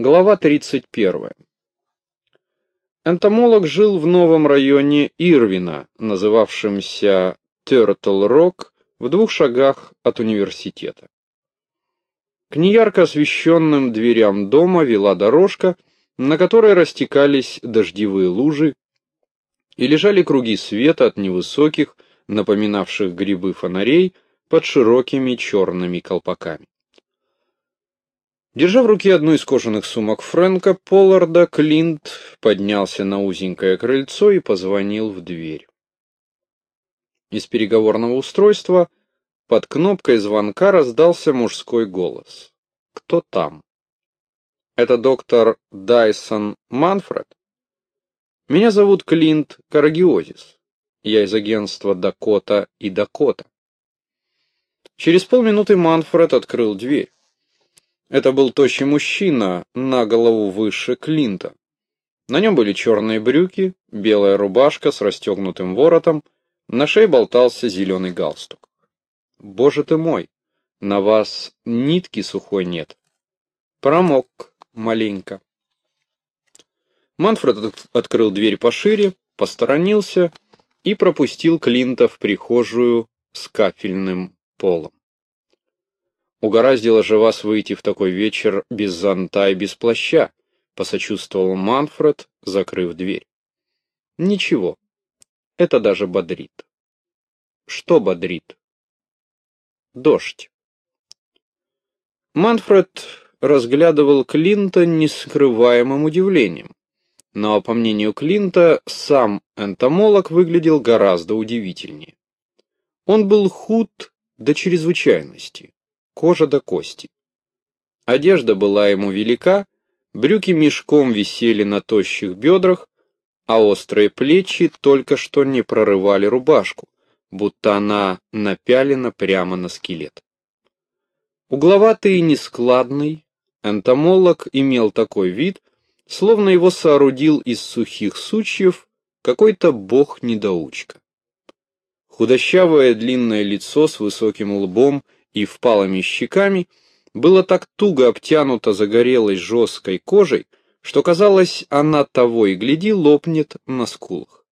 Глава 31. Энтомолог жил в новом районе Ирвина, называвшемся Тёртл-Рок, в двух шагах от университета. К неярко освещенным дверям дома вела дорожка, на которой растекались дождевые лужи и лежали круги света от невысоких, напоминавших грибы фонарей, под широкими черными колпаками. Держа в руке одну из кожаных сумок Фрэнка Полларда, Клинт поднялся на узенькое крыльцо и позвонил в дверь. Из переговорного устройства под кнопкой звонка раздался мужской голос. «Кто там?» «Это доктор Дайсон Манфред?» «Меня зовут Клинт Карагиозис. Я из агентства Дакота и Дакота». Через полминуты Манфред открыл дверь. Это был тощий мужчина, на голову выше Клинта. На нем были черные брюки, белая рубашка с расстегнутым воротом, на шее болтался зеленый галстук. «Боже ты мой, на вас нитки сухой нет». Промок маленько. Манфред открыл дверь пошире, посторонился и пропустил Клинта в прихожую с кафельным полом. Угораздило же вас выйти в такой вечер без зонта и без плаща, посочувствовал Манфред, закрыв дверь. Ничего, это даже бодрит. Что бодрит? Дождь. Манфред разглядывал Клинта нескрываемым удивлением. Но, по мнению Клинта, сам энтомолог выглядел гораздо удивительнее. Он был худ до чрезвычайности кожа до кости. Одежда была ему велика, брюки мешком висели на тощих бедрах, а острые плечи только что не прорывали рубашку, будто она напялена прямо на скелет. Угловатый и нескладный, энтомолог имел такой вид, словно его соорудил из сухих сучьев какой-то бог-недоучка. Худощавое длинное лицо с высоким лбом и впалыми щеками, было так туго обтянуто загорелой жесткой кожей, что казалось, она того и гляди лопнет на скулах.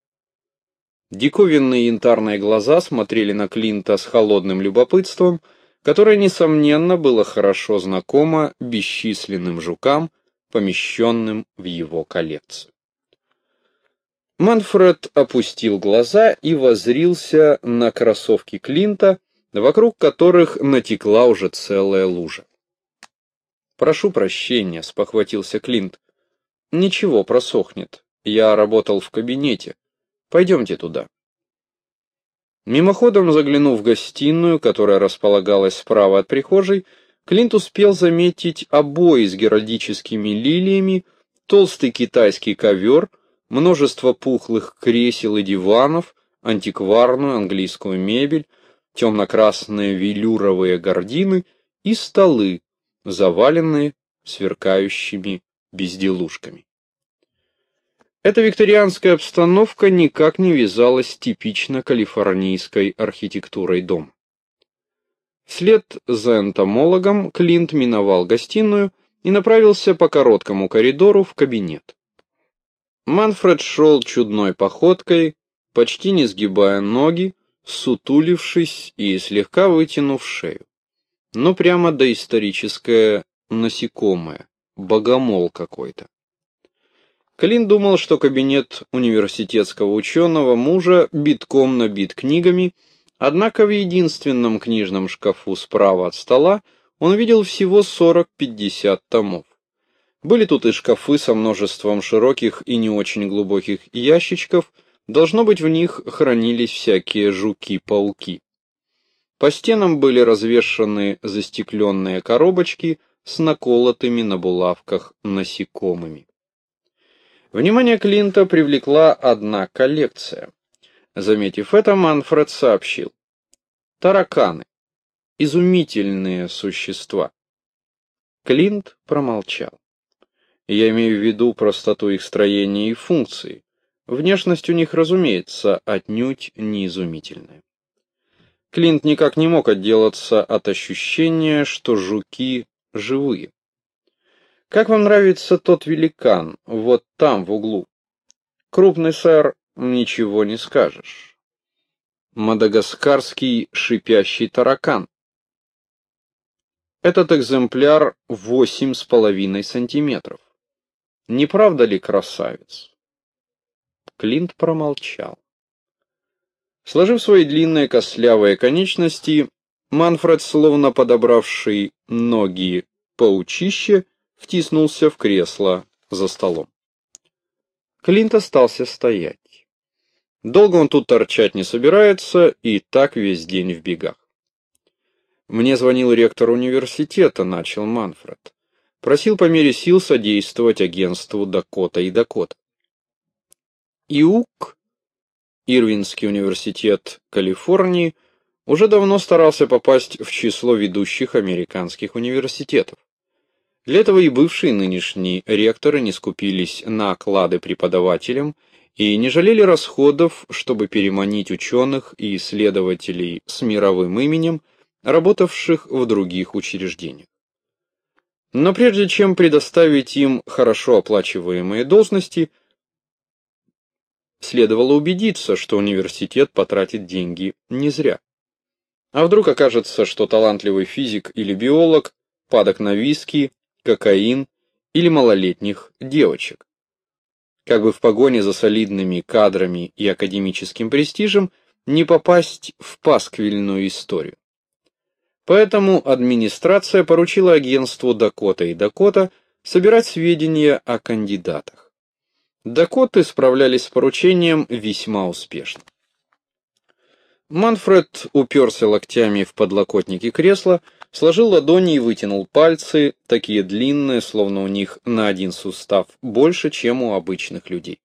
Диковинные янтарные глаза смотрели на Клинта с холодным любопытством, которое, несомненно, было хорошо знакомо бесчисленным жукам, помещенным в его коллекцию. Манфред опустил глаза и возрился на кроссовки Клинта, вокруг которых натекла уже целая лужа. «Прошу прощения», — спохватился Клинт. «Ничего, просохнет. Я работал в кабинете. Пойдемте туда». Мимоходом заглянув в гостиную, которая располагалась справа от прихожей, Клинт успел заметить обои с геральдическими лилиями, толстый китайский ковер, множество пухлых кресел и диванов, антикварную английскую мебель, темно-красные велюровые гардины и столы, заваленные сверкающими безделушками. Эта викторианская обстановка никак не вязалась с типично калифорнийской архитектурой дома. Вслед за энтомологом Клинт миновал гостиную и направился по короткому коридору в кабинет. Манфред шел чудной походкой, почти не сгибая ноги, сутулившись и слегка вытянув шею. Ну, прямо доисторическое насекомое, богомол какой-то. Клин думал, что кабинет университетского ученого мужа битком набит книгами, однако в единственном книжном шкафу справа от стола он видел всего 40-50 томов. Были тут и шкафы со множеством широких и не очень глубоких ящичков – Должно быть, в них хранились всякие жуки-пауки. По стенам были развешаны застекленные коробочки с наколотыми на булавках насекомыми. Внимание Клинта привлекла одна коллекция. Заметив это, Манфред сообщил. Тараканы. Изумительные существа. Клинт промолчал. Я имею в виду простоту их строения и функции. Внешность у них, разумеется, отнюдь не изумительная. Клинт никак не мог отделаться от ощущения, что жуки живые. Как вам нравится тот великан, вот там, в углу? Крупный сэр, ничего не скажешь. Мадагаскарский шипящий таракан. Этот экземпляр восемь с половиной сантиметров. Не правда ли красавец? Клинт промолчал. Сложив свои длинные костлявые конечности, Манфред, словно подобравший ноги паучище, втиснулся в кресло за столом. Клинт остался стоять. Долго он тут торчать не собирается, и так весь день в бегах. Мне звонил ректор университета, начал Манфред. Просил по мере сил содействовать агентству Дакота и Дакота. ИУК, Ирвинский университет Калифорнии, уже давно старался попасть в число ведущих американских университетов. Для этого и бывшие нынешние ректоры не скупились на оклады преподавателям и не жалели расходов, чтобы переманить ученых и исследователей с мировым именем, работавших в других учреждениях. Но прежде чем предоставить им хорошо оплачиваемые должности – следовало убедиться, что университет потратит деньги не зря. А вдруг окажется, что талантливый физик или биолог падок на виски, кокаин или малолетних девочек. Как бы в погоне за солидными кадрами и академическим престижем не попасть в пасквильную историю. Поэтому администрация поручила агентству Дакота и Дакота собирать сведения о кандидатах. Дакоты справлялись с поручением весьма успешно. Манфред уперся локтями в подлокотники кресла, сложил ладони и вытянул пальцы, такие длинные, словно у них на один сустав больше, чем у обычных людей.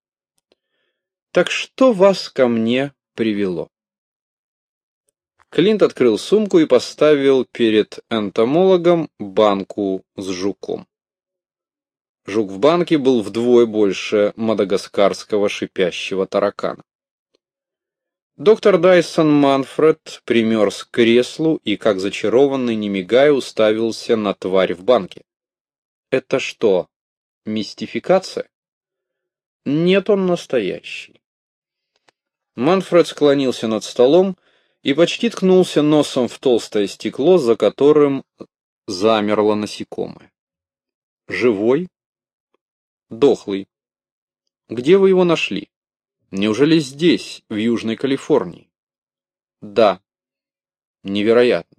«Так что вас ко мне привело?» Клинт открыл сумку и поставил перед энтомологом банку с жуком. Жук в банке был вдвое больше мадагаскарского шипящего таракана. Доктор Дайсон Манфред примерз к креслу и, как зачарованный, не мигая, уставился на тварь в банке. Это что, мистификация? Нет, он настоящий. Манфред склонился над столом и почти ткнулся носом в толстое стекло, за которым замерло насекомое. Живой, Дохлый. Где вы его нашли? Неужели здесь, в Южной Калифорнии? Да. Невероятно.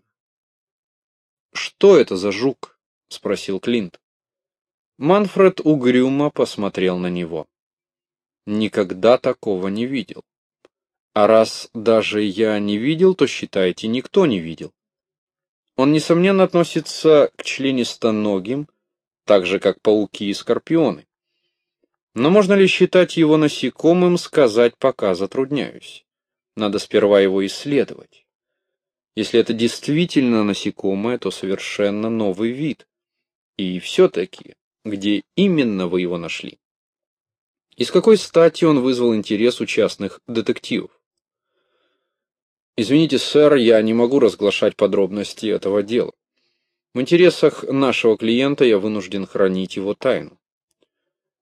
Что это за жук? Спросил Клинт. Манфред угрюмо посмотрел на него. Никогда такого не видел. А раз даже я не видел, то считайте, никто не видел. Он, несомненно, относится к членистоногим, так же, как пауки и скорпионы. Но можно ли считать его насекомым, сказать пока затрудняюсь. Надо сперва его исследовать. Если это действительно насекомое, то совершенно новый вид. И все-таки, где именно вы его нашли? И с какой стати он вызвал интерес у частных детективов? Извините, сэр, я не могу разглашать подробности этого дела. В интересах нашего клиента я вынужден хранить его тайну.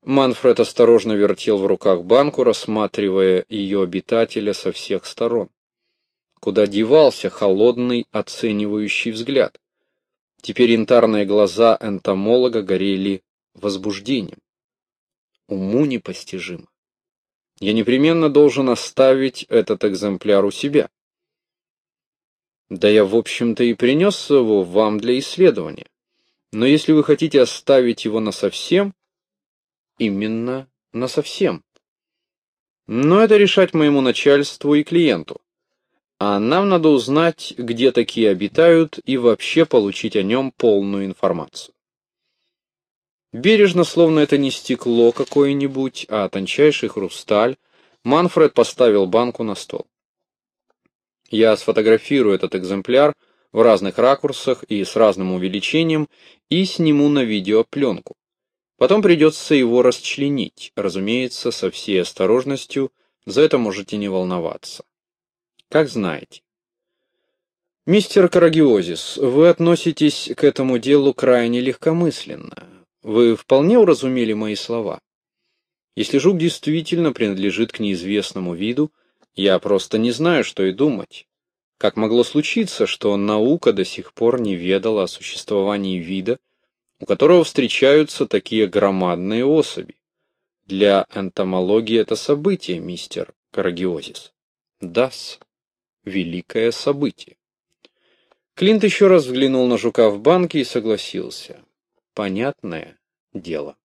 Манфред осторожно вертел в руках банку, рассматривая ее обитателя со всех сторон. Куда девался холодный, оценивающий взгляд? Теперь янтарные глаза энтомолога горели возбуждением. Уму непостижимо. Я непременно должен оставить этот экземпляр у себя. Да я, в общем-то, и принес его вам для исследования. Но если вы хотите оставить его насовсем, именно насовсем. Но это решать моему начальству и клиенту. А нам надо узнать, где такие обитают, и вообще получить о нем полную информацию. Бережно, словно это не стекло какое-нибудь, а тончайший хрусталь, Манфред поставил банку на стол. Я сфотографирую этот экземпляр в разных ракурсах и с разным увеличением и сниму на видеопленку. Потом придется его расчленить, разумеется, со всей осторожностью, за это можете не волноваться. Как знаете. Мистер Карагиозис, вы относитесь к этому делу крайне легкомысленно. вы вполне уразумели мои слова? Если жук действительно принадлежит к неизвестному виду, я просто не знаю, что и думать. Как могло случиться, что наука до сих пор не ведала о существовании вида, у которого встречаются такие громадные особи? Для энтомологии это событие, мистер Карагиозис. Дас. Великое событие. Клинт еще раз взглянул на жука в банке и согласился. Понятное дело.